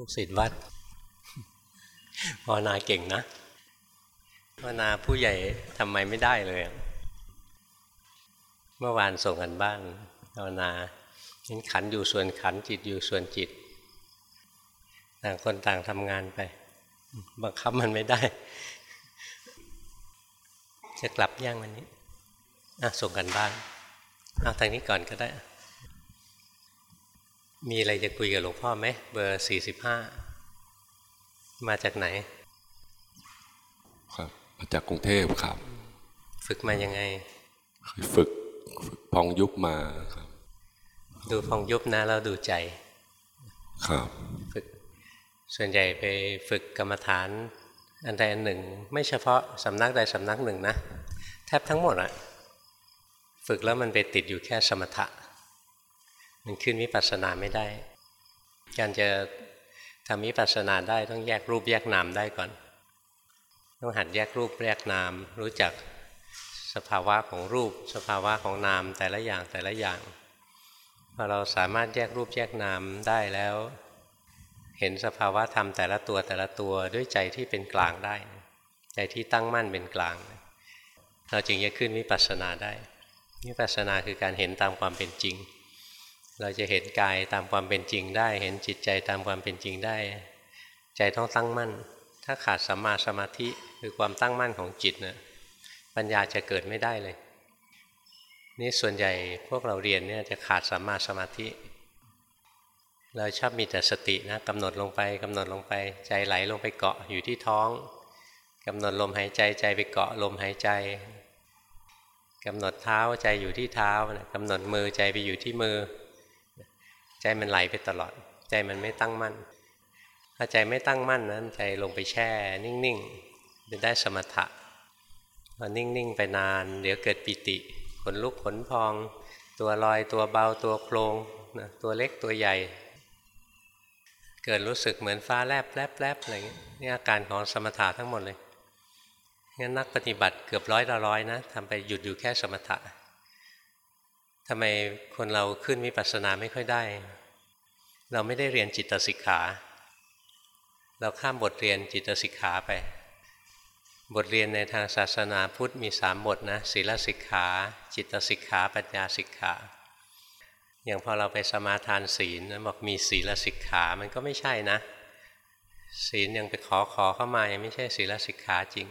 ลูกศิษย์วัดภาวนาเก่งนะภาวนาผู้ใหญ่ทำไมไม่ได้เลย เมื่อวานส่งกันบ้านภาวนาเห็นขันอยู่ส่วนขันจิตอยู่ส่วนจิต ต่างคนต่างทำงานไปบังคับมันไม่ได้ จะกลับย่างวันนี้อะส่งกันบ้านเอาทางนี้ก่อนก็ได้ มีอะไรจะคุยกับหลวงพ่อไหมเบอร์สี่สิบห้ามาจากไหน ครับ มาจากกรุงเทพครับ ฝึกมายังไงเคยฝึกฝึกพองยุบมาครับ ดูพองยุบนะแล้วดูใจ ครับ ฝึก ส่วนใหญ่ไปฝึกกรรมฐาน อันใดอันหนึ่ง ไม่เฉพาะสำนักใดสำนักหนึ่งนะ แทบทั้งหมดอะฝึกแล้วมันไปติดอยู่แค่สมถะ มันขึ้นวิปัสสนาไม่ได้ การจะทำวิปัสสนาได้ต้องแยกรูปแยกนามได้ก่อน ต้องหัดแยกรูปแยกนาม รู้จักสภาวะของรูป สภาวะของนามแต่ละอย่างแต่ละอย่างพอเราสามารถแยกรูปแยกนามได้แล้ว เห็นสภาวะธรรมแต่ละตัวแต่ละตัวด้วยใจที่เป็นกลางได้ ใจที่ตั้งมั่นเป็นกลาง เราจึงจะขึ้นวิปัสสนาได้วิปัสสนาคือการเห็นตามความเป็นจริง เราจะเห็นกายตามความเป็นจริงได้ เห็นจิตใจตามความเป็นจริงได้ ใจต้องตั้งมั่น ถ้าขาดสัมมาสมาธิคือความตั้งมั่นของจิตนะปัญญาจะเกิดไม่ได้เลย นี่ส่วนใหญ่พวกเราเรียนเนี่ยจะขาดสัมมาสมาธิ เราชอบมีแต่สตินะกำหนดลงไปกำหนดลงไป ใจไหลลงไปเกาะอยู่ที่ท้องกำหนดลมหายใจใจไปเกาะลมหายใจกำหนดเท้าใจอยู่ที่เท้ากำหนดมือใจไปอยู่ที่มือ ใจมันไหลไปตลอด ใจมันไม่ตั้งมั่น ถ้าใจไม่ตั้งมั่นนั้น ใจลงไปแช่ นิ่งๆจะได้สมถะพอนิ่งๆไปนาน เดี๋ยวเกิดปิติขนลุกขนพอง ตัวลอยตัวเบาตัวโครงนะตัวเล็กตัวใหญ่ เกิดรู้สึกเหมือนฟ้าแลบแลบแลบอะไรเงี้ยนี่อาการของสมถะทั้งหมดเลยงั้นนักปฏิบัติเกือบร้อยละร้อยนะทำไปหยุดอยู่แค่สมถะทำไมคนเราขึ้นวิปัสสนาไม่ค่อยได้ เราไม่ได้เรียนจิตสิกขา เราข้ามบทเรียนจิตสิกขาไป บทเรียนในทางศาสนาพุทธมีสามบทนะศีลสิกขา จิตสิกขา ปัญญาสิกขาอย่างพอเราไปสมาทานศีลนะบอกมีศีลสิกขา มันก็ไม่ใช่นะ ศีลยังไปขอขอเข้ามายังไม่ใช่ศีลสิกขาจริง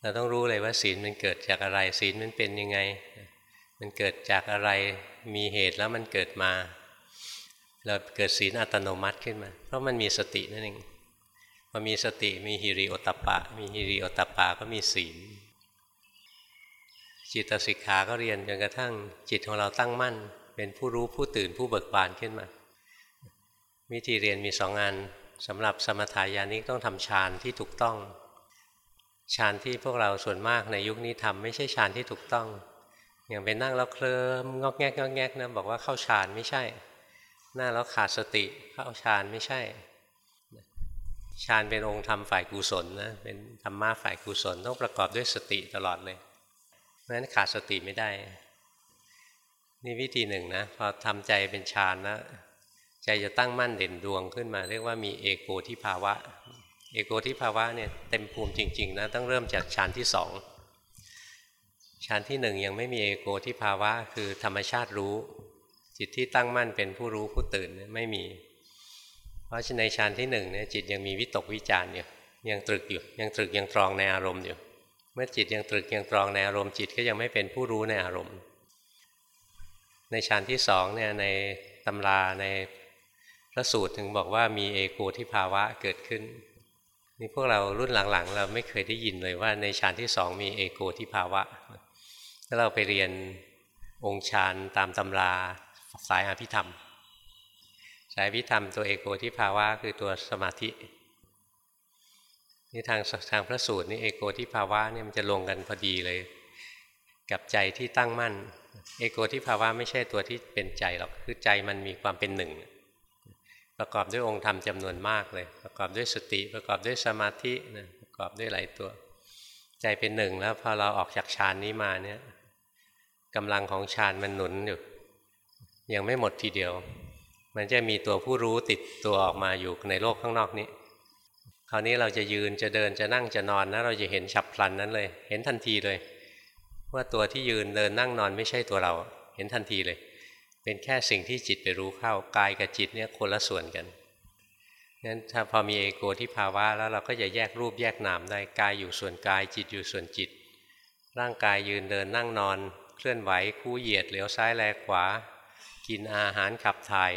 เราต้องรู้เลยว่าศีลมันเกิดจากอะไร ศีลมันเป็นยังไง มันเกิดจากอะไรมีเหตุแล้วมันเกิดมา เราเกิดศีลอัตโนมัติขึ้นมา เพราะมันมีสตินั่นเองพอมีสติมีฮิริโอตปะ มีฮิริโอตปะก็มีศีล จิตสิกขาก็เรียนจนกระทั่งจิตของเราตั้งมั่น เป็นผู้รู้ผู้ตื่นผู้เบิกบานขึ้นมา วิธีเรียนมีสองงานสำหรับสมถายานิกต้องทำฌานที่ถูกต้องฌานที่พวกเราส่วนมากในยุคนี้ทำไม่ใช่ฌานที่ถูกต้อง อย่างไปนั่งแล้วเคลิ้มงอกแงกงอกแงกนะบอกว่าเข้าฌานไม่ใช่ นั่งแล้วขาดสติเข้าฌานไม่ใช่ฌานเป็นองค์ธรรมฝ่ายกุศลนะเป็นธรรมะฝ่ายกุศลต้องประกอบด้วยสติตลอดเลยเพราะฉะนั้นขาดสติไม่ได้ นี่วิธีหนึ่งนะพอทำใจเป็นฌานแล้วใจจะตั้งมั่นเด่นดวงขึ้นมา เรียกว่ามีเอโกทิภาวะ เอโกทิภาวะเนี่ยเต็มภูมิจริงๆนะต้องเริ่มจากฌานที่สองฌานที่หนึ่งยังไม่มีเอโกทิภาวะคือธรรมชาติรู้ จิตที่ตั้งมั่นเป็นผู้รู้ผู้ตื่นไม่มี เพราะฉะในฌานที่หนึ่งเนี่ยจิตยังมีวิตกวิจารอยู่ยังตรึกอยู่ ยังตรึกยังตรองในอารมณ์อยู่ เมื่อจิตยังตรึกยังตรองในอารมณ์จิตก็ยังไม่เป็นผู้รู้ในอารมณ์ ในฌานที่สองเนี่ยในตำราในพระสูตรถึงบอกว่ามีเอโกทิภาวะเกิดขึ้นนี่พวกเรารุ่นหลังๆ เราไม่เคยได้ยินเลยว่าในฌานที่สองมีเอโกทิภาวะถ้าเราไปเรียนองค์ฌานตามตำรา สายอภิธรรม สายอภิธรรมตัวเอโกทิภาวะคือตัวสมาธินี่ทางทางพระสูตรนี่เอโกทิภาวะเนี่ยมันจะลงกันพอดีเลย กับใจที่ตั้งมั่น เอโกทิภาวะไม่ใช่ตัวที่เป็นใจหรอกคือใจมันมีความเป็นหนึ่งประกอบด้วยองค์ธรรมจำนวนมากเลย ประกอบด้วยสติประกอบด้วยสมาธินะประกอบด้วยหลายตัว ใจเป็นหนึ่งแล้วพอเราออกจากฌานนี้มาเนี่ยกำลังของฌานมันหนุนอยู่ ยังไม่หมดทีเดียว มันจะมีตัวผู้รู้ติดตัวออกมาอยู่ในโลกข้างนอกนี้ คราวนี้เราจะยืนจะเดินจะนั่งจะนอนนะเราจะเห็นฉับพลันนั้นเลย เห็นทันทีเลย ว่าตัวที่ยืนเดินนั่งนอนไม่ใช่ตัวเรา เห็นทันทีเลย เป็นแค่สิ่งที่จิตไปรู้เข้ากายกับจิตเนี่ยคนละส่วนกันงั้นถ้าพอมีเอโกที่ภาวะแล้วเราก็จะแยกรูปแยกนามได้กายอยู่ส่วนกายจิตอยู่ส่วนจิต ร่างกายยืนเดินนั่งนอน เคลื่อนไหวคู่เหยียดเหลียวซ้ายแลขวา กินอาหารขับถ่าย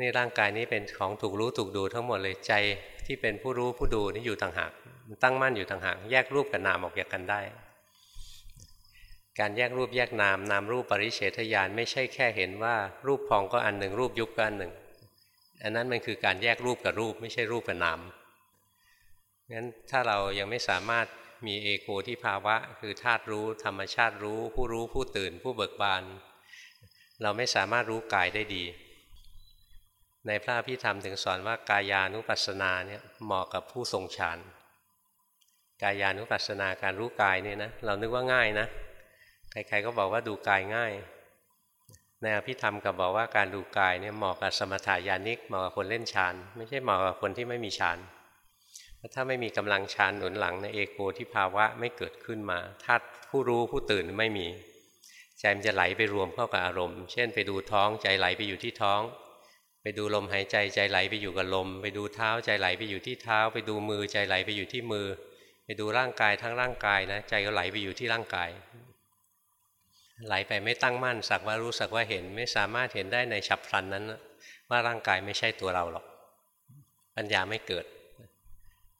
นี่ร่างกายนี้เป็นของถูกรู้ถูกดูทั้งหมดเลยใจที่เป็นผู้รู้ผู้ดูนี่อยู่ต่างหากมันตั้งมั่นอยู่ต่างหากแยกรูปกับนามออกจากกันได้ การแยกรูปแยกนามนามรูปปริเฉทญาณไม่ใช่แค่เห็นว่ารูปพองก็อันหนึ่งรูปยุบก็อันหนึ่ง อันนั้นมันคือการแยกรูปกับรูปไม่ใช่รูปกับนามงั้นถ้าเรายังไม่สามารถมีเอโกที่ภาวะ คือธาตุรู้ ธรรมชาติรู้ ผู้รู้ผู้ตื่น ผู้เบิกบาน เราไม่สามารถรู้กายได้ดี ในพระพิธรรมถึงสอนว่ากายานุปัสสนาเนี่ยเหมาะกับผู้ทรงฌานกายานุปัสสนาการรู้กายเนี่ยนะเรานึกว่าง่ายนะใครๆก็บอกว่าดูกายง่าย ในอภิธรรมกับบอกว่าการดูกายเนี่ยเหมาะกับสมถายานิกเหมาะกับคนเล่นฌานไม่ใช่เหมาะกับคนที่ไม่มีฌานถ้าไม่มีกำลังฌานหนุนหลังในเอโกที่ภาวะไม่เกิดขึ้นมาธาตุผู้รู้ผู้ตื่นไม่มี ใจมันจะไหลไปรวมเข้ากับอารมณ์ เช่น ไปดูท้องใจไหลไปอยู่ที่ท้อง ไปดูลมหายใจใจไหลไปอยู่กับลม ไปดูเท้าใจไหลไปอยู่ที่เท้า ไปดูมือใจไหลไปอยู่ที่มือ ไปดูร่างกายทั้งร่างกายนะใจก็ไหลไปอยู่ที่ร่างกาย ไหลไปไม่ตั้งมั่นสักว่ารู้สักว่าเห็นไม่สามารถเห็นได้ในฉับพลันนั้น ว่าร่างกายไม่ใช่ตัวเราหรอกปัญญาไม่เกิด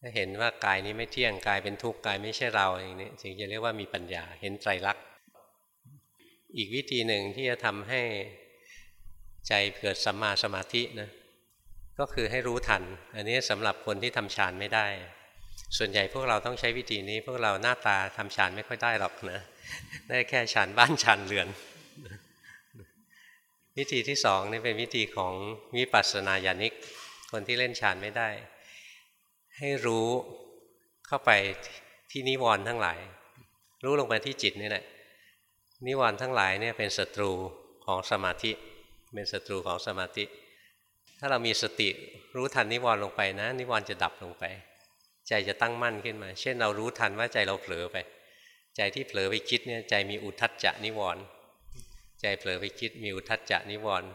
ถ้าเห็นว่ากายนี้ไม่เที่ยงกายเป็นทุกข์กายไม่ใช่เราอย่างนี้ถึงจะเรียกว่ามีปัญญาเห็นไตรลักษณ อีกวิธีหนึ่งที่จะทำให้ใจเกิดสัมมาสมาธินะก็คือให้รู้ทัน อันนี้สำหรับคนที่ทำฌานไม่ได้ ส่วนใหญ่พวกเราต้องใช้วิธีนี้ พวกเราหน้าตาทำฌานไม่ค่อยได้หรอกนะได้แค่ฉันบ้านฉันเรือน วิธีที่สองนี่เป็นวิธีของวิปัสสนาญาณิก คนที่เล่นฌานไม่ได้ ให้รู้เข้าไปที่นิวรณ์ทั้งหลาย รู้ลงไปที่จิตนี่แหละ นิวรณ์ทั้งหลายเนี่ยเป็นศัตรูของสมาธิ เป็นศัตรูของสมาธิ ถ้าเรามีสติรู้ทันนิวรณ์ลงไปนะ นิวรณ์จะดับลงไป ใจจะตั้งมั่นขึ้นมา เช่นเรารู้ทันว่าใจเราเผลอไป ใจที่เผลอไปคิดเนี่ยใจมีอุทัจจะนิวรณ์ใจเผลอไปคิดมีอุทัจจะนิวรณ์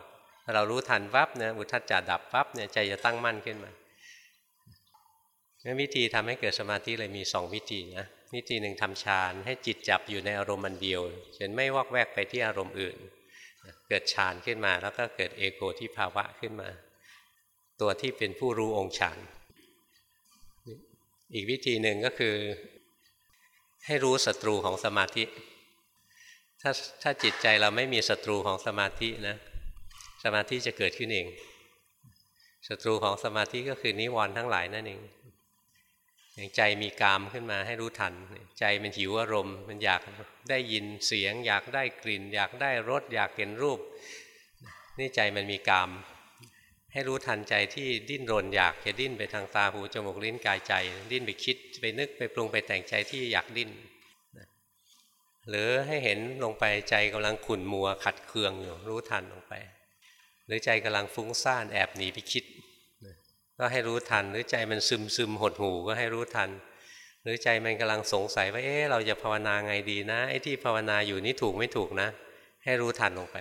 เรารู้ทันวับเนี่ยอุทัจจะดับวับเนี่ยใจจะตั้งมั่นขึ้นมาวิธีทำให้เกิดสมาธิเลยมีสองวิธีนะ วิธีหนึ่งทำฌานให้จิตจับอยู่ในอารมณ์มันเดียวเช่นไม่วอกแวกไปที่อารมณ์อื่น เกิดฌานขึ้นมาแล้วก็เกิดเอโกที่ภาวะขึ้นมา ตัวที่เป็นผู้รู้องค์ฌานอีกวิธีหนึ่งก็คือ ให้รู้ศัตรูของสมาธิ ถ้าถ้าจิตใจเราไม่มีศัตรูของสมาธินะสมาธิจะเกิดขึ้นเองศัตรูของสมาธิก็คือนิวรณ์ทั้งหลายนั่นเอง อย่างใจมีกามขึ้นมาให้รู้ทัน ใจมันหิวอารมณ์ มันอยากได้ยินเสียง อยากได้กลิ่น อยากได้รสอยากเห็นรูป นี่ใจมันมีกาม ให้รู้ทันใจที่ดิ้นรนอยากจะดิ้นไปทางตาหูจมูกลิ้นกายใจ ดิ้นไปคิดไปนึกไปปรุงไปแต่งใจที่อยากดิ้นหรือให้เห็นลงไปใจกำลังขุ่นมัวขัดเคืองอยู่รู้ทันลงไป หรือใจกำลังฟุ้งซ่านแอบหนีไปคิด ก็ให้รู้ทัน หรือใจมันซึมซึมหดหูก็ให้รู้ทัน หรือใจมันกำลังสงสัยว่าเอ๊ะเราจะภาวนาไงดีนะไอ้ที่ภาวนาอยู่นี่ถูกไม่ถูกนะ ให้รู้ทันลงไป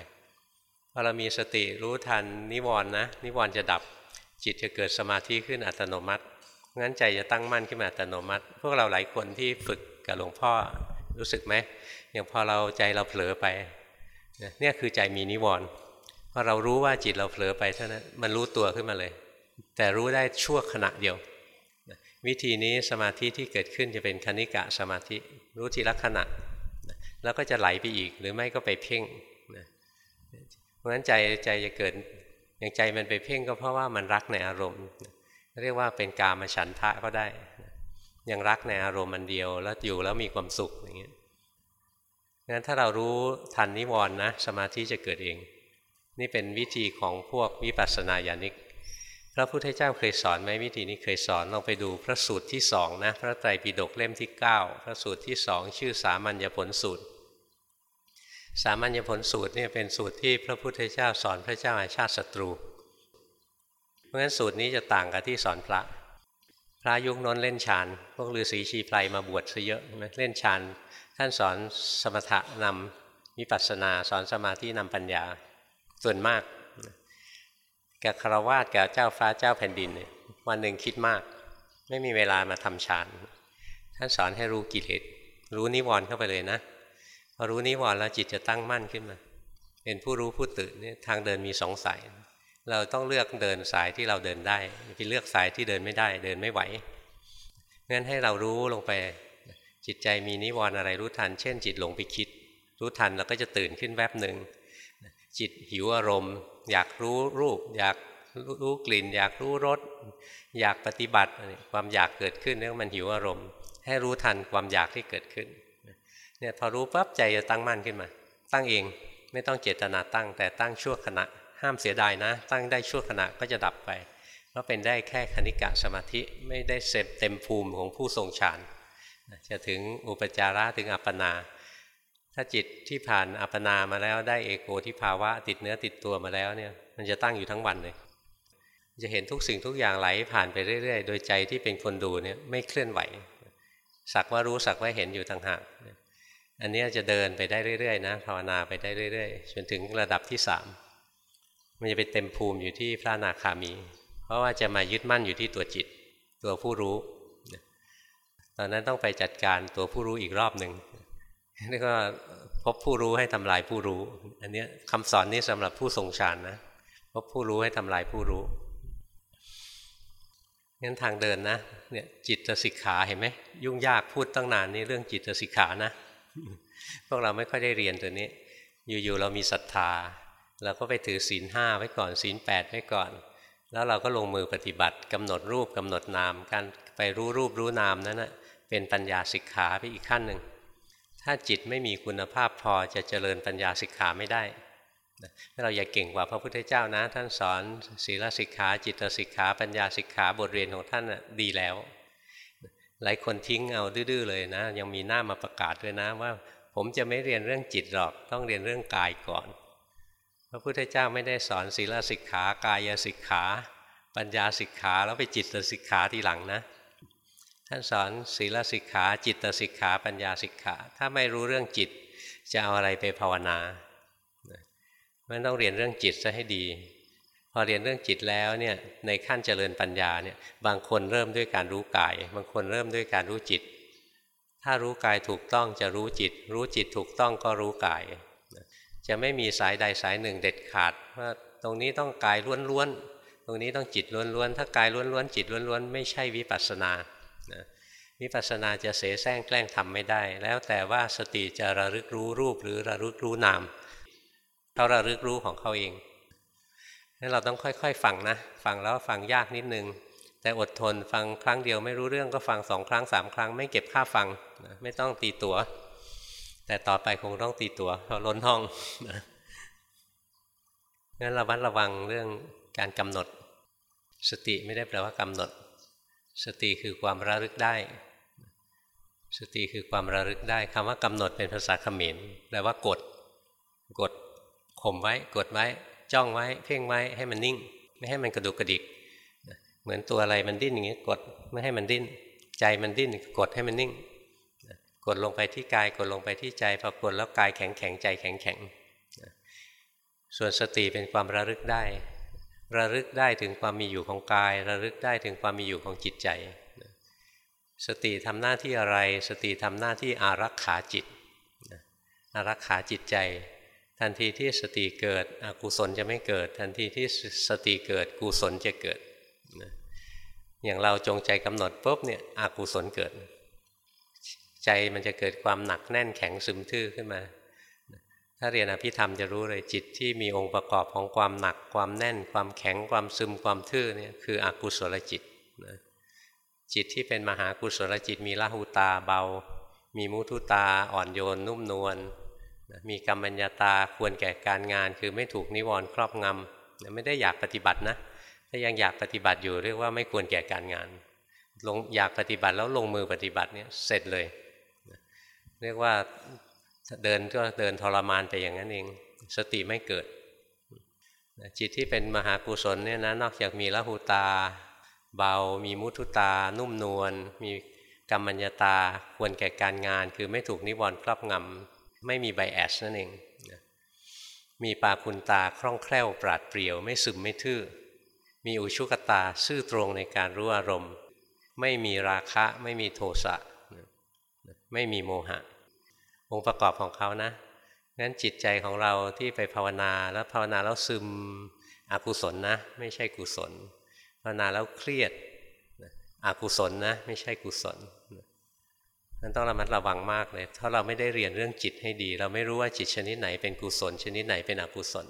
พอเรามีสติรู้ทันนิวรณ์นะ นิวรณ์จะดับจิตจะเกิดสมาธิขึ้นอัตโนมัติงั้นใจจะตั้งมั่นขึ้นมาอัตโนมัติ พวกเราหลายคนที่ฝึกกับหลวงพ่อรู้สึกไหมอย่างพอเราใจเราเผลอไปเนี่ยคือใจมีนิวรณ์พอเรารู้ว่าจิตเราเผลอไปเท่านั้นมันรู้ตัวขึ้นมาเลย แต่รู้ได้ชั่วขณะเดียว วิธีนี้สมาธิที่เกิดขึ้นจะเป็นคณิกะสมาธิรู้ทีละขณะ แล้วก็จะไหลไปอีกหรือไม่ก็ไปเพ่งเพราะฉะนั้นใจใจจะเกิดอย่างใจมันไปเพ่งก็เพราะว่ามันรักในอารมณ์เรียกว่าเป็นกามฉันทะก็ได้ยังรักในอารมณ์มันเดียว แล้วอยู่แล้วมีความสุขอย่างเงี้ยงั้นถ้าเรารู้ทันนิวรณ์นะสมาธิจะเกิดเอง นี่เป็นวิธีของพวกวิปัสสนาญาณิก พระพุทธเจ้าเคยสอนไหมวิธีนี้เคยสอนลองไปดูพระสูตรที่สองนะพระไตรปิฎกเล่มที่ 9 พระสูตรที่สองชื่อสามัญญผลสูตร สามัญญผลสูตรเนี่ยเป็นสูตรที่พระพุทธเจ้าสอนพระเจ้าอาชาติศัตรู เพราะฉะนั้นสูตรนี้จะต่างกับที่สอนพระ พระยุคน้นเล่นฌานพวกฤาษีชีไพรมาบวชซะเยอะเล่นฌานท่านสอนสมถะนำวิปัสสนาสอนสมาธินำปัญญาส่วนมาก กับคารวาสกับเจ้าฟ้าเจ้าแผ่นดินเนี่ยวันหนึ่งคิดมาก ไม่มีเวลามาทำฌานท่านสอนให้รู้กิเลสรู้นิวรณ์เข้าไปเลยนะพอรู้นิวรณ์แล้วจิตจะตั้งมั่นขึ้นมา เป็นผู้รู้ผู้ตื่นนี่ทางเดินมีสองสาย เราต้องเลือกเดินสายที่เราเดินได้ไปเลือกสายที่เดินไม่ได้ เดินไม่ไหวงั้นให้เรารู้ลงไปจิตใจมีนิวรณ์อะไรรู้ทัน เช่น จิตหลงไปคิด รู้ทันเราก็จะตื่นขึ้นแวบหนึ่งจิตหิวอารมณ์ อยากรู้รูป อยากรู้กลิ่น อยากรู้รสอยากปฏิบัติความอยากเกิดขึ้นเรียมันหิวอารมณ์ ให้รู้ทันความอยากที่เกิดขึ้นเนี่ยพอรู้ปั๊บใจจะตั้งมั่นขึ้นมา ตั้งเองไม่ต้องเจตนาตั้ง แต่ตั้งชั่วขณะห้ามเสียดายนะ ตั้งได้ชั่วขณะก็จะดับไปเพราะเป็นได้แค่คณิกะสมาธิไม่ได้เสร็จเต็มภูมิของผู้ทรงฌานจะถึงอุปจาระถึงอัปปนา ถ้าจิตที่ผ่านอัปปนามาแล้วได้เอโกที่ภาวะติดเนื้อติดตัวมาแล้วเนี่ย มันจะตั้งอยู่ทั้งวันเลยจะเห็นทุกสิ่งทุกอย่างไหลผ่านไปเรื่อย ๆ โดยใจที่เป็นคนดูเนี่ยไม่เคลื่อนไหว สักว่ารู้สักว่าเห็นอยู่ต่างหากอันนี้จะเดินไปได้เรื่อยๆนะภาวนาไปได้เรื่อยๆจนถึงระดับที่สามมันจะไปเต็มภูมิอยู่ที่พระนาคามี เพราะว่าจะมายึดมั่นอยู่ที่ตัวจิต ตัวผู้รู้ ตอนนั้นต้องไปจัดการตัวผู้รู้อีกรอบหนึ่ง นี่ก็พบผู้รู้ให้ทำลายผู้รู้ อันนี้คำสอนนี้สำหรับผู้ทรงฌานนะพบผู้รู้ให้ทำลายผู้รู้งั้นทางเดินนะเนี่ยจิตสิกขาเห็นไหมยุ่งยากพูดตั้งนานนี่เรื่องจิตสิกขานะ พวกเราไม่ค่อยได้เรียนตัวนี้ อยู่ๆเรามีศรัทธาเราก็ไปถือศีลห้าไว้ก่อนศีลแปดไว้ก่อน แล้วเราก็ลงมือปฏิบัติกำหนดรูปกำหนดนาม การไปรู้รูปรู้นามนั้นนะเป็นปัญญาสิกขาไปอีกขั้นหนึ่ง ถ้าจิตไม่มีคุณภาพพอจะเจริญปัญญาสิกขาไม่ได้เราอย่าเก่งกว่าพระพุทธเจ้านะ ท่านสอนศีลสิกขาจิตสิกขาปัญญาสิกขาบทเรียนของท่านดีแล้ว หลายคนทิ้งเอาดื้อเลยนะ ยังมีหน้ามาประกาศด้วยนะว่า ผมจะไม่เรียนเรื่องจิตหรอกต้องเรียนเรื่องกายก่อน พระพุทธเจ้าไม่ได้สอนศีลสิกขากายสิกขา ปัญญาสิกขาแล้วไปจิตสิกขาทีหลังนะ ท่านสอนศีลสิกขา จิตสิกขา ปัญญาสิกขา ถ้าไม่รู้เรื่องจิตจะเอาอะไรไปภาวนามันต้องเรียนเรื่องจิตซะให้ดี พอเรียนเรื่องจิตแล้วเนี่ยในขั้นเจริญปัญญาเนี่ยบางคนเริ่มด้วยการรู้กาย บางคนเริ่มด้วยการรู้จิต ถ้ารู้กายถูกต้องจะรู้จิต รู้จิตถูกต้องก็รู้กาย จะไม่มีสายใดสายหนึ่งเด็ดขาดว่าตรงนี้ต้องกายล้วนๆตรงนี้ต้องจิตล้วนๆถ้ากายล้วนๆจิตล้วนๆไม่ใช่วิปัสสนา วิปัสสนาจะเสแสร้งแกล้งทำไม่ได้ แล้วแต่ว่าสติจะระลึกรู้รูปหรือระลึกรู้นามเขาระลึกรู้ของเขาเองนั่นเราต้องค่อย ๆ ฟังนะ ฟังแล้วฟังยากนิดนึง แต่อดทนฟังครั้งเดียวไม่รู้เรื่องก็ฟังสองครั้งสามครั้ง ไม่เก็บค่าฟังนะไม่ต้องตีตัวแต่ต่อไปคงต้องตีตัวเพราะล้นห้องนะงั้นระวัดระวังเรื่องการกำหนด สติไม่ได้แปลว่ากำหนด สติคือความระลึกได้ สติคือความระลึกได้คำว่ากำหนดเป็นภาษาเขมรแปลว่ากด กดข่มไว้ กดไว้ จ้องไว้ เพ่งไว้ ให้มันนิ่ง ไม่ให้มันกระดุกกระดิก เหมือนตัวอะไรมันดิ้นอย่างนี้ กดไม่ให้มันดิ้น ใจมันดิ้น กดให้มันนิ่ง กดลงไปที่กาย กดลงไปที่ใจ พอกดแล้วกายแข็งแข็งใจแข็งแข็ง ส่วนสติเป็นความระลึกได้ ระลึกได้ถึงความมีอยู่ของกาย ระลึกได้ถึงความมีอยู่ของจิตใจ สติทำหน้าที่อะไร สติทำหน้าที่อารักขาจิตอารักขาจิตใจ ทันทีที่สติเกิดอกุศลจะไม่เกิด ทันทีที่สติเกิดกุศลจะเกิดอย่างเราจงใจกำหนดปุ๊บเนี่ยอกุศลเกิด ใจมันจะเกิดความหนักแน่นแข็งซึมทื่อขึ้นมา ถ้าเรียนอภิธรรมจะรู้เลยจิตที่มีองค์ประกอบของความหนัก ความแน่น ความแข็งความซึมความทื่อเนี่ยคืออกุศลจิตนะจิตที่เป็นมหากุศลจิตมีละหูตาเบา มีมุทุตาอ่อนโยน นุ่มนวลมีกรรมัญญาตาควรแก่การงาน คือไม่ถูกนิวรณ์ครอบงำไม่ได้อยากปฏิบัตินะถ้ายังอยากปฏิบัติอยู่เรียกว่าไม่ควรแก่การงานลงอยากปฏิบัติแล้วลงมือปฏิบัติเนี่ยเสร็จเลย เรียกว่า เดินก็เดินทรมานไปอย่างนั้นเอง สติไม่เกิด จิตที่เป็นมหากุศลเนี่ยนะนอกจากมีละหูตา เบา มีมุทุตา นุ่มนวลมีกรรมัญญาตาควรแก่การงาน คือไม่ถูกนิวรณ์ครอบงำไม่มีไบแอสนั่นเองมีปาคุณตาคล่องแคล่วปราดเปรียวไม่ซึมไม่ทื่อ มีอุชุกตาซื่อตรงในการรู้อารมณ์ ไม่มีราคะ ไม่มีโทสะไม่มีโมหะ องค์ประกอบของเขานะงั้นจิตใจของเราที่ไปภาวนาแล้วภาวนาแล้วซึมอกุศลนะ ไม่ใช่กุศล ภาวนาแล้วเครียดอกุศลนะไม่ใช่กุศลนั้นต้องระมัดระวังมากเลยถ้าเราไม่ได้เรียนเรื่องจิตให้ดี เราไม่รู้ว่าจิตชนิดไหนเป็นกุศล ชนิดไหนเป็นอกุศล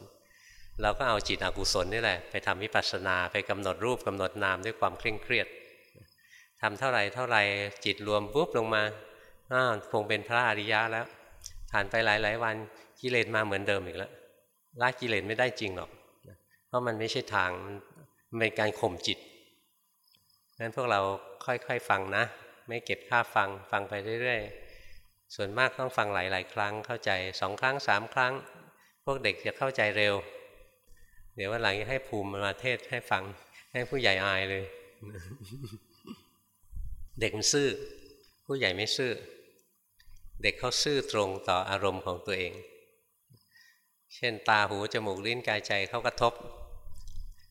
เราก็เอาจิตอกุศลนี่แหละ ไปทำวิปัสสนาไปกำหนดรูปกำหนดนามด้วยความเคร่งเครียดทำเท่าไหร่เท่าไหร่จิตรวมปุ๊บลงมา อ้าคงเป็นพระอริยะแล้ว ผ่านไปหลาย ๆ วันกิเลสมาเหมือนเดิมอีกแล้วละกิเลสไม่ได้จริงหรอก เพราะมันไม่ใช่ทางมันเป็นการข่มจิตงั้นพวกเราค่อยๆฟังนะ ไม่เก็บค่าฟังฟังไปเรื่อยๆ ส่วนมากต้องฟังหลายๆ ครั้งเข้าใจสองครั้งสามครั้ง พวกเด็กจะเข้าใจเร็ว เดี๋ยววันหลังให้ภูมิมาเทศให้ฟังให้ผู้ใหญ่อายเลย เด็กมันซื่อ ผู้ใหญ่ไม่ซื่อ เด็กเขาซื่อตรงต่ออารมณ์ของตัวเอง เช่นตาหูจมูกลิ้นกายใจเขากระทบ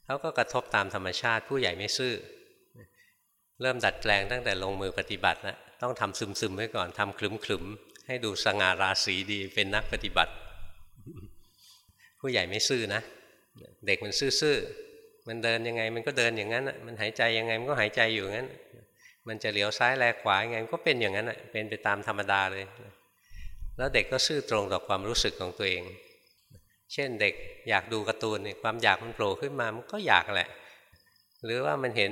เขาก็กระทบตามธรรมชาติ ผู้ใหญ่ไม่ซื่อ เริ่มดัดแปลงตั้งแต่ลงมือปฏิบัตินะต้องทำซึมๆไว้ก่อนทำคลึมๆให้ดูสง่าราศีดีเป็นนักปฏิบัติ ผู้ใหญ่ไม่ซื่อนะ เด็กมันซื่อๆมันเดินยังไงมันก็เดินอย่างนั้นมันหายใจยังไงมันก็หายใจอยู่งั้น มันจะเหลียวซ้ายแลขวาไงก็เป็นอย่างนั้นเป็นไปตามธรรมดาเลย แล้วเด็กก็ซื่อตรงต่อความรู้สึกของตัวเอง เช่นเด็กอยากดูการ์ตูนเนี่ยความอยากมันโผล่ขึ้นมามันก็อยากแหละ หรือว่ามันเห็น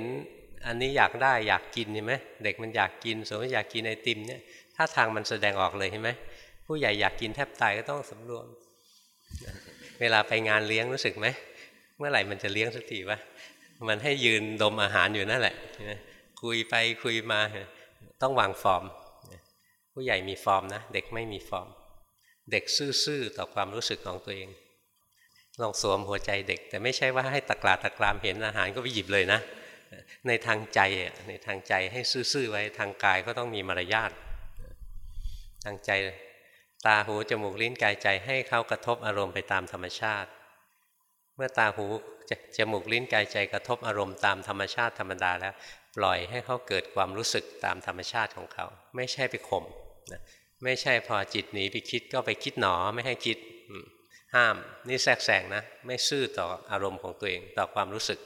อันนี้อยากได้อยากกินใช่ไหมเด็กมันอยากกินสมมติอยากกินไอติมเนี่ยถ้าทางมันแสดงออกเลยใช่ไหมผู้ใหญ่อยากกินแทบตายก็ต้องสำรวม เวลาไปงานเลี้ยงรู้สึกไหมเมื่อไหร่มันจะเลี้ยงสักทีวะมันให้ยืนดมอาหารอยู่นั่นแหละ คุยไปคุยมาต้องวางฟอร์ม ผู้ใหญ่มีฟอร์มนะ เด็กไม่มีฟอร์ม เด็กซื่อๆต่อความรู้สึกของตัวเอง ลองสวมหัวใจเด็ก แต่ไม่ใช่ว่าให้ตะกลาตะกรามเห็นอาหารก็ไปหยิบเลยนะ ในทางใจในทางใจให้ซื่อๆไว้ทางกายก็ต้องมีมารยาททางใจตาหูจมูกลิ้นกายใจให้เขากระทบอารมณ์ไปตามธรรมชาติ เมื่อตาหูจมูกลิ้นกายใจกระทบอารมณ์ตามธรรมชาติธรรมดาแล้ว ปล่อยให้เขาเกิดความรู้สึกตามธรรมชาติของเขา ไม่ใช่ไปข่มนะไม่ใช่พอจิตหนีไปคิดก็ไปคิดหนอไม่ให้คิดห้ามนี่แทรกแซงนะ ไม่ซื่อต่ออารมณ์ของตัวเองต่อความรู้สึก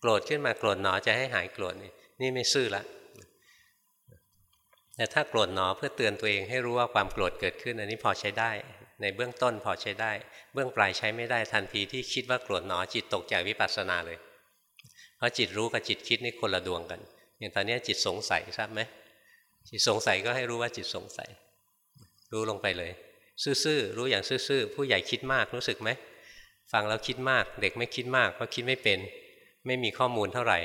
โกรธขึ้นมาโกรธหนอจะให้หายโกรธนี่นี่ไม่ซื่อละแต่ถ้าโกรธหนอเพื่อเตือนตัวเองให้รู้ว่าความโกรธเกิดขึ้น อันนี้พอใช้ได้ ในเบื้องต้นพอใช้ได้ เบื้องปลายใช้ไม่ได้ทันทีที่คิดว่าโกรธหนอจิตตกจากวิปัสสนาเลย เพราะจิตรู้กับจิตคิดนี่คนละดวงกัน อย่างตอนนี้จิตสงสัยทราบไหมจิตสงสัยก็ให้รู้ว่าจิตสงสัย รู้ลงไปเลย ซื่อๆรู้อย่างซื่อๆผู้ใหญ่คิดมากรู้สึกไหมฟังแล้วคิดมาก เด็กไม่คิดมากเพราะคิดไม่เป็น ไม่มีข้อมูลเท่าไหร่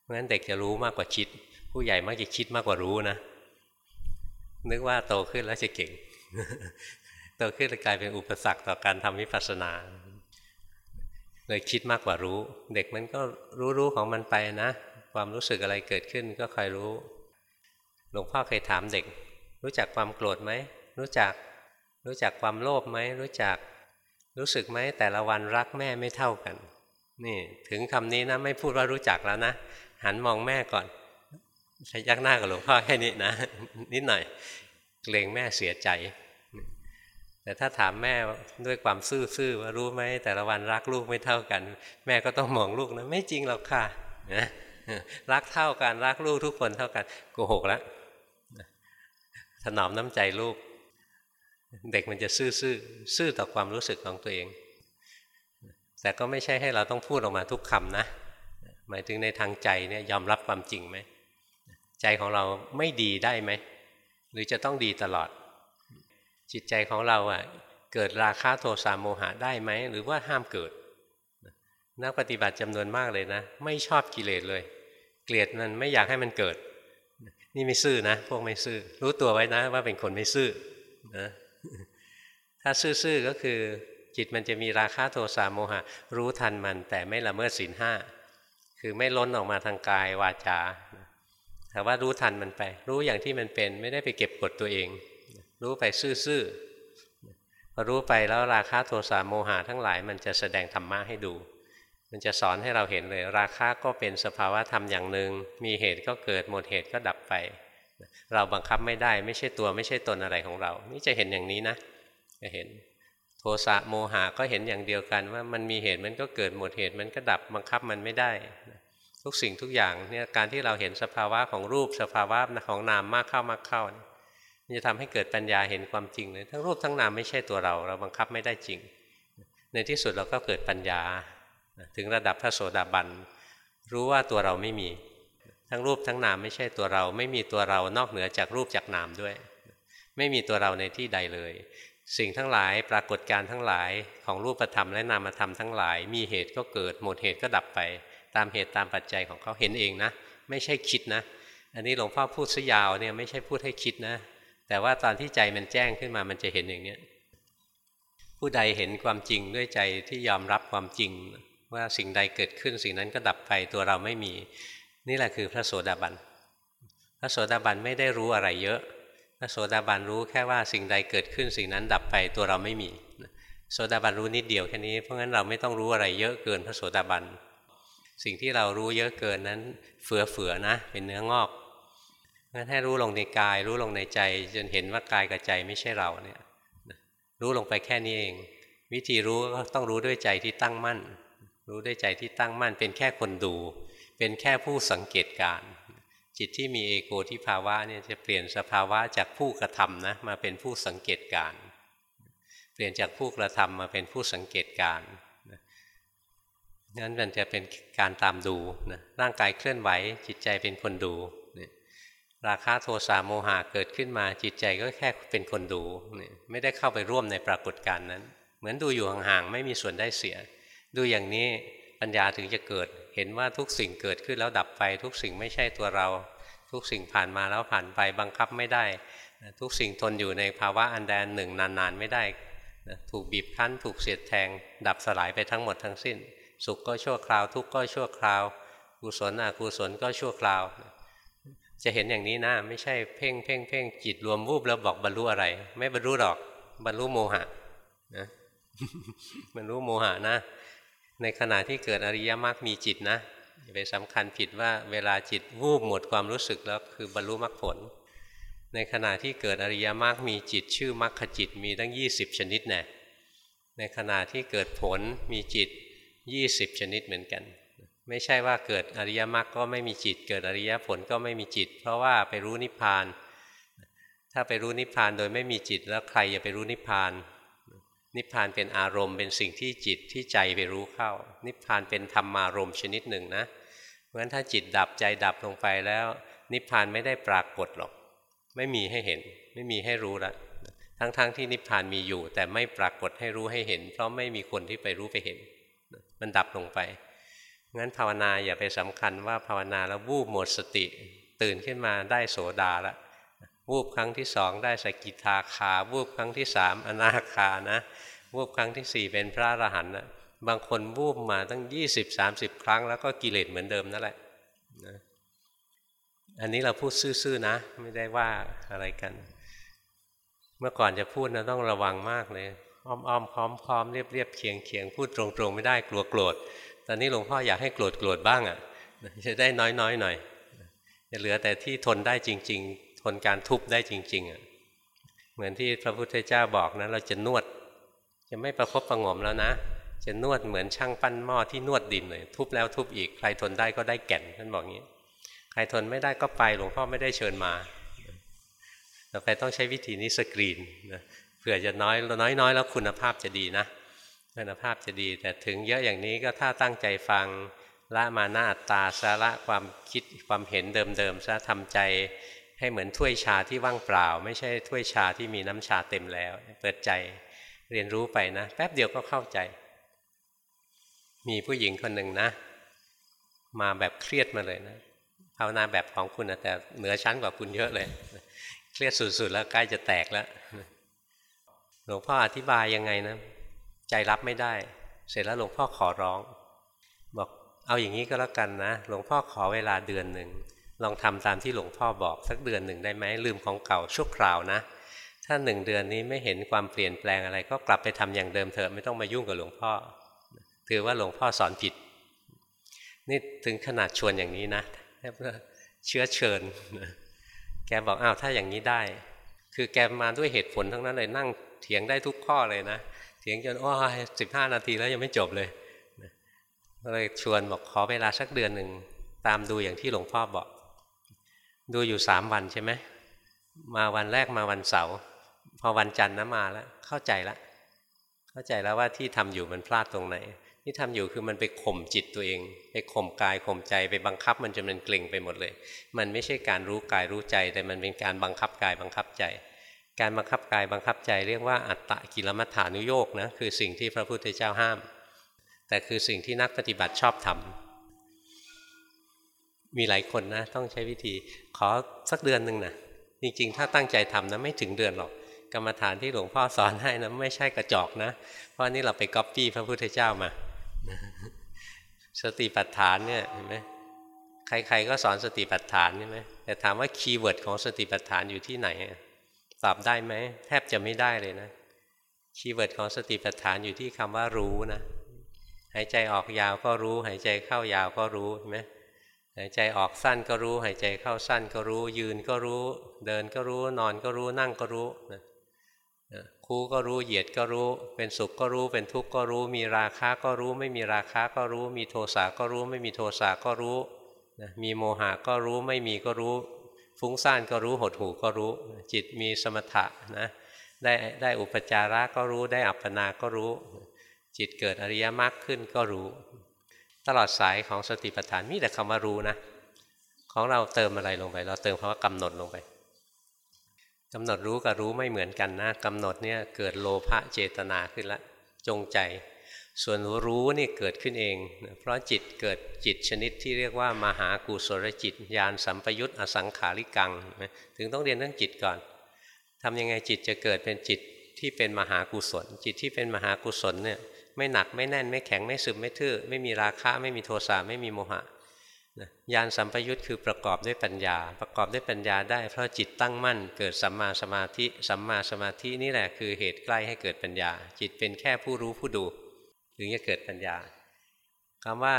เพราะฉะนั้นเด็กจะรู้มากกว่าคิด ผู้ใหญ่มักจะคิดมากกว่ารู้นะ นึกว่าโตขึ้นแล้วจะเก่งโตขึ้นจะกลายเป็นอุปสรรคต่อการทำวิปัสสนา เลยคิดมากกว่ารู้ เด็กมันก็รู้ๆของมันไปนะ ความรู้สึกอะไรเกิดขึ้นก็คอยรู้ หลวงพ่อเคยถามเด็ก รู้จักความโกรธไหมรู้จักรู้จักความโลภไหมรู้จักรู้สึกไหมแต่ละวันรักแม่ไม่เท่ากัน นี่ถึงคำนี้นะไม่พูดว่ารู้จักแล้วนะ หันมองแม่ก่อนใช้ยักหน้ากับหลวงพ่อแค่นี้นะ นิดหน่อยเกรงแม่เสียใจ แต่ถ้าถามแม่ด้วยความซื่อๆว่ารู้ไหมแต่ละวันรักลูกไม่เท่ากัน แม่ก็ต้องมองลูกนะไม่จริงหรอกค่ะนะรักเท่ากันรักลูกทุกคนเท่ากันโกหกแล้วถนอมน้ำใจลูก เด็กมันจะซื่อซื่อซื่อต่อความรู้สึกของตัวเอง แต่ก็ไม่ใช่ให้เราต้องพูดออกมาทุกคำนะ หมายถึงในทางใจเนี่ยยอมรับความจริงไหม ใจของเราไม่ดีได้ไหม หรือจะต้องดีตลอด จิตใจของเราอะเกิดราคะโทสะโมหะได้ไหม หรือว่าห้ามเกิด นักปฏิบัติจำนวนมากเลยนะ ไม่ชอบกิเลสเลย เกลียดมันไม่อยากให้มันเกิด นี่ไม่ซื่อนะ พวกไม่ซื่อ รู้ตัวไว้นะ ว่าเป็นคนไม่ซื่อนะถ้าซื่อๆก็คือจิตมันจะมีราคะโทสะโมหะ รู้ทันมัน แต่ไม่ละเมิดศีลห้าคือไม่ล้นออกมาทางกายวาจาแต่ว่ารู้ทันมันไป รู้อย่างที่มันเป็น ไม่ได้ไปเก็บกดตัวเอง รู้ไปซื่อๆพอรู้ไปแล้วราคะโทสะโมหะทั้งหลาย มันจะแสดงธรรมะให้ดู มันจะสอนให้เราเห็นเลย ราคะก็เป็นสภาวะธรรมอย่างหนึ่งมีเหตุก็เกิดหมดเหตุก็ดับไป เราบังคับไม่ได้ไม่ใช่ตัวไม่ใช่ตนอะไรของเรา นี่จะเห็นอย่างนี้นะจะเห็นโทสะโมหะก็เห็นอย่างเดียวกันว่ามันมีเหตุมันก็เกิดหมดเหตุมันก็ดับบังคับมันไม่ได้ ทุกสิ่งทุกอย่างเนี่ยการที่เราเห็นสภาวะของรูปสภาวะของนามมากเข้ามากเข้านี่ จะทำให้เกิดปัญญาเห็นความจริงเลยทั้งรูปทั้งนามไม่ใช่ตัวเรา เราบังคับไม่ได้จริง ในที่สุดเราก็เกิดปัญญา ถึงระดับพระโสดาบันรู้ว่าตัวเราไม่มี ทั้งรูปทั้งนามไม่ใช่ตัวเรา ไม่มีตัวเรานอกเหนือจากรูปจากนามด้วย ไม่มีตัวเราในที่ใดเลย สิ่งทั้งหลายปรากฏการทั้งหลายของรูปธรรมและนามธรรมทั้งหลาย มีเหตุก็เกิดหมดเหตุก็ดับไป ตามเหตุตามปัจจัยของเขาเห็นเองนะ ไม่ใช่คิดนะ อันนี้หลวงพ่อพูดซะยาวเนี่ยไม่ใช่พูดให้คิดนะ แต่ว่าตอนที่ใจมันแจ้งขึ้นมามันจะเห็นอย่างนี้ผู้ใดเห็นความจริงด้วยใจที่ยอมรับความจริง ว่าสิ่งใดเกิดขึ้นสิ่งนั้นก็ดับไปตัวเราไม่มี นี่แหละคือพระโสดาบันพระโสดาบันไม่ได้รู้อะไรเยอะ พระโสดาบันรู้แค่ว่าสิ่งใดเกิดขึ้นสิ่งนั้นดับไปตัวเราไม่มี โสดาบันรู้นิดเดียวแค่นี้เพราะงั้นเราไม่ต้องรู้อะไรเยอะเกินพระโสดาบันสิ่งที่เรารู้เยอะเกินนั้นเฟือเฟือนะ เป็นเนื้องอก งั้นให้รู้ลงในกาย รู้ลงในใจ จนเห็นว่ากายกับใจไม่ใช่เราเนี่ยรู้ลงไปแค่นี้เอง วิธีรู้ก็ต้องรู้ด้วยใจที่ตั้งมั่น รู้ด้วยใจที่ตั้งมั่น เป็นแค่คนดู เป็นแค่ผู้สังเกตการ จิตที่มีเอโกที่ภาวะเนี่ยจะเปลี่ยนสภาวะจากผู้กระทำนะมาเป็นผู้สังเกตการเปลี่ยนจากผู้กระทำมาเป็นผู้สังเกตการนั้นมันจะเป็นการตามดูนะร่างกายเคลื่อนไหวจิตใจเป็นคนดู ราคาโทสะโมหะเกิดขึ้นมาจิตใจก็แค่เป็นคนดู ไม่ได้เข้าไปร่วมในปรากฏการณ์นั้น เหมือนดูอยู่ห่างๆไม่มีส่วนได้เสีย ดูอย่างนี้ปัญญาถึงจะเกิด เห็นว่าทุกสิ่งเกิดขึ้นแล้วดับไปทุกสิ่งไม่ใช่ตัวเรา ทุกสิ่งผ่านมาแล้วผ่านไปบังคับไม่ได้ ทุกสิ่งทนอยู่ในภาวะอันแดนหนึ่งนานๆไม่ได้ถูกบีบคั้นถูกเสียดแทง ดับสลายไปทั้งหมดทั้งสิ้น สุขก็ชั่วคราว ทุกข์ก็ชั่วคราวกุศลอกุศลก็ชั่วคราว จะเห็นอย่างนี้นะไม่ใช่เพ่งเพ่งเพ่งจิตรวมวูบแล้วบอกบรรลุอะไร ไม่บรรลุหรอก บรรลุโมหะนะบรรลุโมหะนะ ในขณะที่เกิดอริยมรรคมีจิตนะไปสำคัญผิดว่าเวลาจิตวูบหมดความรู้สึกแล้วคือบรรลุมรรคผล ในขณะที่เกิดอริยมรรคมีจิตชื่อมรรคจิตมีตั้ง 20 ชนิดแน่ในขณะที่เกิดผลมีจิต 20 ชนิดเหมือนกัน ไม่ใช่ว่าเกิดอริยมรรคก็ไม่มีจิต เกิดอริยผลก็ไม่มีจิต เพราะว่าไปรู้นิพพาน ถ้าไปรู้นิพพานโดยไม่มีจิตแล้วใครจะไปรู้นิพพาน นิพพานเป็นอารมณ์เป็นสิ่งที่จิตที่ใจไปรู้เข้า นิพพานเป็นธรรมารมณ์ชนิดหนึ่งนะเพราะฉะนั้นถ้าจิตดับใจดับลงไปแล้ว นิพพานไม่ได้ปรากฏหรอก ไม่มีให้เห็น ไม่มีให้รู้ละทั้งๆทที่นิพพานมีอยู่ แต่ไม่ปรากฏให้รู้ให้เห็น เพราะไม่มีคนที่ไปรู้ไปเห็น มันดับลงไป งั้นภาวนาอย่าไปสำคัญว่าภาวนาแล้ววูบหมดสติ ตื่นขึ้นมาได้โสดาละวูบครั้งที่สองได้สกิทาคาวูบครั้งที่สามอนาคานะวูบครั้งที่สี่เป็นพระอรหันต์นะบางคนวูบมาตั้งยี่สิบสามสิบครั้ง แล้วก็กิเลสเหมือนเดิมนั่นแหละนะอันนี้เราพูดซื่อๆนะ ไม่ได้ว่าอะไรกัน เมื่อก่อนจะพูดนะต้องระวังมากเลย อ้อมๆพร้อมๆเรียบๆเคียงๆ พูดตรงๆ ไม่ได้กลัวโกรธ ตอนนี้หลวงพ่ออยากให้โกรธโกรธบ้างอะ่ะจะได้น้อยๆหน่อยจะเหลือแต่ที่ทนได้จริง ๆ ทนการทุบได้จริง ๆอะ่ะเหมือนที่พระพุทธเจ้าบอกนะเราจะนวด จะไม่ประครบประงมแล้วนะ จะนวดเหมือนช่างปั้นหม้อที่นวดดินเลยทุบแล้วทุบอีกใครทนได้ก็ได้แก่นท่านบอกงี้ใครทนไม่ได้ก็ไปหลวงพ่อไม่ได้เชิญมาต่อไปต้องใช้วิธีนี้สกรีนนะเผื่อจะน้อยน้อยน้อยแล้วคุณภาพจะดีนะ คุณภาพจะดี แต่ถึงเยอะอย่างนี้ก็ถ้าตั้งใจฟังละมาหน้าตาสาระความคิดความเห็นเดิมๆซะทำใจให้เหมือนถ้วยชาที่ว่างเปล่า ไม่ใช่ถ้วยชาที่มีน้ำชาเต็มแล้ว เปิดใจเรียนรู้ไปนะแป๊บเดียวก็เข้าใจ มีผู้หญิงคนหนึ่งนะ มาแบบเครียดมาเลยนะภาวนาแบบของคุณนะแต่เหนือชั้นกว่าคุณเยอะเลย เครียดสุดๆแล้วใกล้จะแตกแล้วหลวงพ่ออธิบายยังไงนะ ใจรับไม่ได้ เสร็จแล้วหลวงพ่อขอร้อง บอกเอาอย่างนี้ก็แล้วกันนะ หลวงพ่อขอเวลาเดือนหนึ่งลองทำตามที่หลวงพ่อบอกสักเดือนหนึ่งได้ไหมลืมของเก่าชั่วคราวนะ ถ้าหนึ่งเดือนนี้ไม่เห็นความเปลี่ยนแปลงอะไร ก็กลับไปทำอย่างเดิมเถอะไม่ต้องมายุ่งกับหลวงพ่อ ถือว่าหลวงพ่อสอนผิด นี่ถึงขนาดชวนอย่างนี้นะเชื้อเชิญ แกบอกอ้าวถ้าอย่างนี้ได้ คือแกมาด้วยเหตุผลทั้งนั้นเลยนั่งเถียงได้ทุกข้อเลยนะ เถียงจนโอ้ยสิบห้านาทีแล้วยังไม่จบเลยก็เลยชวนบอกขอเวลาสักเดือนหนึ่งตามดูอย่างที่หลวงพ่อบอก ดูอยู่สามวันใช่ไหมมาวันแรกมาวันเสาร์พอวันจันทร์นะมาแล้ว เข้าใจแล้วเข้าใจแล้วว่าที่ทำอยู่มันพลาดตรงไหน ที่ทำอยู่คือมันไปข่มจิตตัวเอง ไปข่มกายข่มใจไปบังคับมันจนมันเกร็งไปหมดเลย มันไม่ใช่การรู้กายรู้ใจ แต่มันเป็นการบังคับกายบังคับใจ การบังคับกายบังคับใจเรียกว่าอัตตะกิลมัฏฐานุโยกนะคือสิ่งที่พระพุทธเจ้าห้าม แต่คือสิ่งที่นักปฏิบัติชอบทำมีหลายคนนะต้องใช้วิธีขอสักเดือนหนึ่งนะจริงๆ ถ้าตั้งใจทำนะไม่ถึงเดือนหรอกกรรมฐานที่หลวงพ่อสอนให้นะไม่ใช่กระจอกนะ เพราะนี่เราไปก๊อปปี้พระพุทธเจ้ามา สติปัฏฐานเนี่ยเห็นไหมใครๆก็สอนสติปัฏฐานใช่ไหมแต่ถามว่า keyword ของสติปัฏฐานอยู่ที่ไหน ตอบได้ไหมแทบจะไม่ได้เลยนะ keyword ของสติปัฏฐานอยู่ที่คำว่ารู้นะหายใจออกยาวก็รู้ หายใจเข้ายาวก็รู้เห็นไหมหายใจออกสั้นก็รู้ หายใจเข้าสั้นก็รู้ ยืนก็รู้ เดินก็รู้ นอนก็รู้นั่งก็รู้นะคู่ก็รู้เหยียดก็รู้ เป็นสุขก็รู้ เป็นทุกข์ก็รู้ มีราคะก็รู้ ไม่มีราคะก็รู้ มีโทสะก็รู้ ไม่มีโทสะก็รู้มีโมหะก็รู้ ไม่มีก็รู้ ฟุ้งซ่านก็รู้หดหูก็รู้ จิตมีสมถะนะได้ได้อุปจาระก็รู้ได้อัปปนาก็รู้ จิตเกิดอริยมรรคขึ้นก็รู้ ตลอดสายของสติปัฏฐานมีแต่คำว่ารู้นะของเราเติมอะไรลงไป เราเติมคำว่ากำหนดลงไปกำหนดรู้กับรู้ไม่เหมือนกันนะกำหนดเนี่ยเกิดโลภะเจตนาขึ้นละจงใจ ส่วนรู้นี่เกิดขึ้นเอง เพราะจิตเกิดจิตชนิดที่เรียกว่ามหากุศลจิตญาณสัมปยุตอสังขาริกัง ถึงต้องเรียนเรื่องจิตก่อนทำยังไงจิตจะเกิดเป็นจิตที่เป็นมหากุศล จิตที่เป็นมหากุศลเนี่ยไม่หนักไม่แน่นไม่แข็งไม่ซึมไม่ทื่อ ไม่มีราคะไม่มีโทสะไม่มีโมหะญาณสัมปยุตคือประกอบด้วยปัญญา ประกอบด้วยปัญญาได้ เพราะจิตตั้งมั่น เกิดสัมมาสมาธิสัมมาสมาธินี่แหละคือเหตุใกล้ให้เกิดปัญญา จิตเป็นแค่ผู้รู้ผู้ดู ถึงจะเกิดปัญญาคำว่า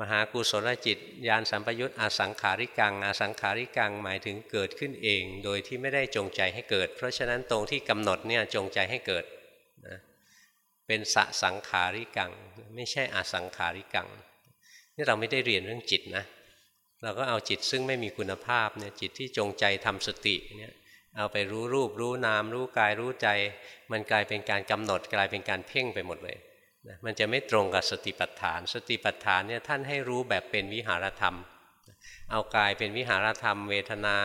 มหากุศลจิตญาณสัมปยุตอสังขาริกังอสังขาริกังหมายถึงเกิดขึ้นเอง โดยที่ไม่ได้จงใจให้เกิด เพราะฉะนั้นตรงที่กำหนดเนี่ยจงใจให้เกิดนะเป็นสสังขาริกัง ไม่ใช่อสังขาริกังนี่เราไม่ได้เรียนเรื่องจิตนะ เราก็เอาจิตซึ่งไม่มีคุณภาพเนี่ยจิตที่จงใจทำสติเนี่ย เอาไปรู้รูปรู้นาม รู้กายรู้ใจ มันกลายเป็นการกำหนดกลายเป็นการเพ่งไปหมดเลยนะมันจะไม่ตรงกับสติปัฏฐาน สติปัฏฐานเนี่ยท่านให้รู้แบบเป็นวิหารธรรม เอากายเป็นวิหารธรรม เวทนา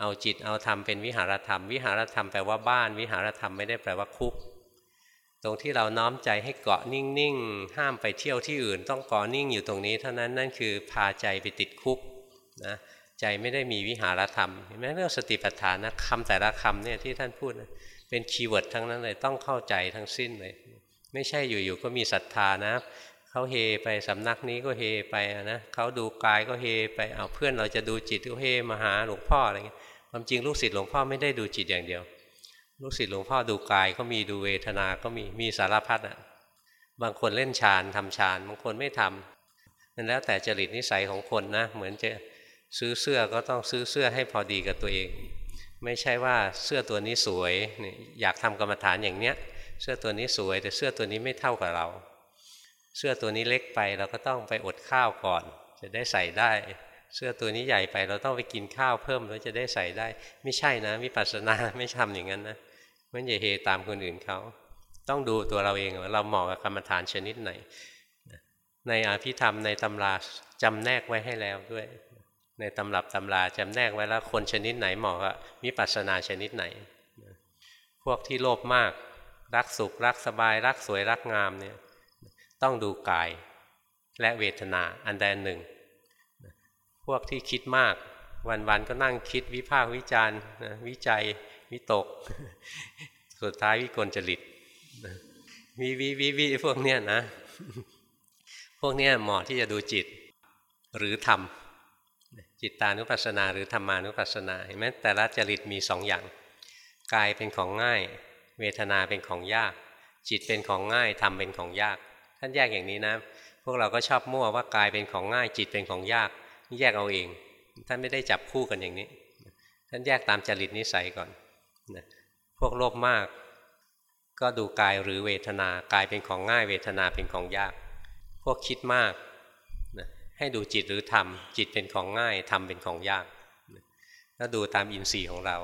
เอาจิตเอาธรรมเป็นวิหารธรรม วิหารธรรมแปลว่าบ้าน วิหารธรรมไม่ได้แปลว่าคุก ตรงที่เราน้อมใจให้เกาะนิ่งๆ ห้ามไปเที่ยวที่อื่น ต้องเกาะนิ่งอยู่ตรงนี้ เท่านั้นนั่นคือพาใจไปติดคุกนะ ใจไม่ได้มีวิหารธรรมเห็นไหมเรื่องสติปัฏฐานนะคำแต่ละคำเนี่ยที่ท่านพูดนะเป็น keyword ทั้งนั้นเลยต้องเข้าใจทั้งสิ้นเลย ไม่ใช่อยู่ๆก็มีศรัทธานะเขาเฮไปสำนักนี้ก็เฮไปนะเขาดูกายก็เฮไปเอาเพื่อนเราจะดูจิตก็เฮมาหาหลวงพ่ออะไรเงี้ยความจริงลูกศิษย์หลวงพ่อไม่ได้ดูจิตอย่างเดียว ลูกศิษย์หลวงพ่อดูกายก็มีดูเวทนาก็มีมีสารพัดอะบางคนเล่นฌานทำฌานบางคนไม่ทำนั่นแล้วแต่จริตนิสัยของคนนะ เหมือนจะ ซื้อเสื้อก็ต้องซื้อเสื้อให้พอดีกับตัวเอง ไม่ใช่ว่าเสื้อตัวนี้สวยอยากทำกรรมฐานอย่างเนี้ย เสื้อตัวนี้สวย แต่เสื้อตัวนี้ไม่เท่ากับเรา เสื้อตัวนี้เล็กไปเราก็ต้องไปอดข้าวก่อน จะได้ใส่ได้ เสื้อตัวนี้ใหญ่ไปเราต้องไปกินข้าวเพิ่มแล้วจะได้ใส่ได้ ไม่ใช่นะวิปัสสนาไม่ทำอย่างนั้นนะมันอย่าเฮตามคนอื่นเขาต้องดูตัวเราเองว่าเราเหมาะกับกรรมฐานชนิดไหน ในอภิธรรมในตำราจำแนกไว้ให้แล้วด้วย ในตำรับตำราจำแนกไว้แล้วคนชนิดไหนเหมาะกับมิปัสสนาชนิดไหน พวกที่โลภมากรักสุขรักสบาย รักสวยรักงามเนี่ยต้องดูกายและเวทนาอันใดหนึ่ง พวกที่คิดมากวันๆก็นั่งคิดวิพากษ์วิจารณ์วิจัยวิตก สุดท้ายวิกลจริตวิวิวิวิพวกเนี้ยนะ พวกเนี้ยเหมาะที่จะดูจิตหรือธรรม จิตตานุปัสสนาหรือธรรมานุปัสสนาเห็นไหมแต่ละจริตมีสองอย่างกายเป็นของง่าย เวทนาเป็นของยาก จิตเป็นของง่ายธรรมเป็นของยาก ท่านแยกอย่างนี้นะ พวกเราก็ชอบมั่วว่ากายเป็นของง่าย จิตเป็นของยากแยกเอาเอง ท่านไม่ได้จับคู่กันอย่างนี้ ท่านแยกตามจริตนิสัยก่อนนะพวกโลภมาก ก็ดูกายหรือเวทนากายเป็นของง่าย เวทนาเป็นของยาก พวกคิดมาก ให้ดูจิตหรือธรรม จิตเป็นของง่ายธรรมเป็นของยากก็ดูตามอินทรีย์ของเรา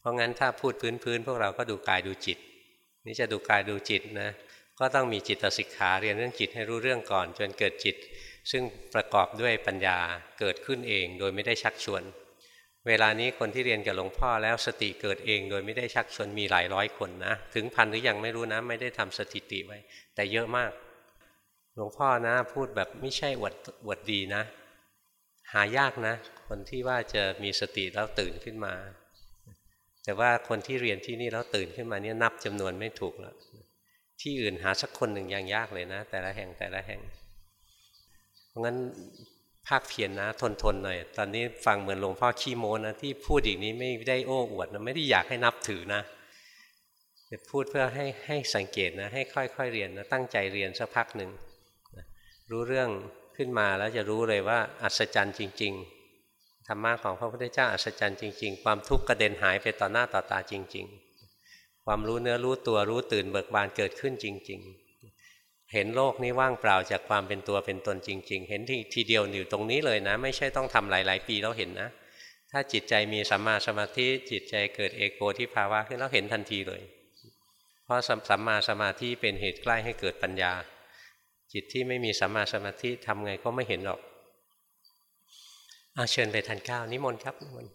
เพราะงั้นถ้าพูดพื้นๆพวกเราก็ดูกายดูจิต นี่จะดูกายดูจิตนะก็ต้องมีจิตสิกขาเรียนเรื่องจิตให้รู้เรื่องก่อน จนเกิดจิต ซึ่งประกอบด้วยปัญญาเกิดขึ้นเองโดยไม่ได้ชักชวน เวลานี้คนที่เรียนกับหลวงพ่อแล้วสติเกิดเอง โดยไม่ได้ชักชวนมีหลายร้อยคนนะ ถึงพันหรือยังไม่รู้นะไม่ได้ทำสถิติไว้ แต่เยอะมาก หลวงพ่อนะ พูดแบบไม่ใช่อวดอวดดีนะ หายากนะ คนที่ว่าจะมีสติแล้วตื่นขึ้นมา แต่ว่าคนที่เรียนที่นี่แล้วตื่นขึ้นมาเนี่ยนับจำนวนไม่ถูกแล้วที่อื่นหาสักคนหนึ่งยังยากเลยนะ แต่ละแห่งแต่ละแห่ง เพราะงั้นภาคเพียรนนะ ทนทนหน่อย ตอนนี้ฟังเหมือนหลวงพ่อขี้โมนะที่พูดอีกนี้ไม่ได้โอ้อวดนะไม่ได้อยากให้นับถือนะแต่พูดเพื่อให้ให้สังเกตนะ ให้ค่อยๆเรียนนะตั้งใจเรียนสักพักหนึ่ง รู้เรื่องขึ้นมาแล้วจะรู้เลยว่าอัศจรรย์จริง ๆ ธรรมะของพระพุทธเจ้าอัศจรรย์จริง ๆ ความทุกข์กระเด็นหายไปต่อหน้าต่อตาจริง ๆ ความรู้เนื้อรู้ตัวรู้ตื่นเบิกบานเกิดขึ้นจริง ๆ เห็นโลกนี้ว่างเปล่าจากความเป็นตัวเป็นตนจริง ๆ เห็นทีทีเดียวอยู่ตรงนี้เลยนะ ไม่ใช่ต้องทำหลาย ๆ ปีแล้วเห็นนะ ถ้าจิตใจมีสัมมาสมาธิจิตใจเกิดเอกโกที่ภาวะขึ้นแล้วเห็นทันทีเลย เพราะสัมมาสมาธิเป็นเหตุใกล้ให้เกิดปัญญา จิตที่ไม่มีสัมมาสมาธิทำไงก็ไม่เห็นหรอกเอาเชิญไปทานข้าวนิมนต์ครับนิมนต์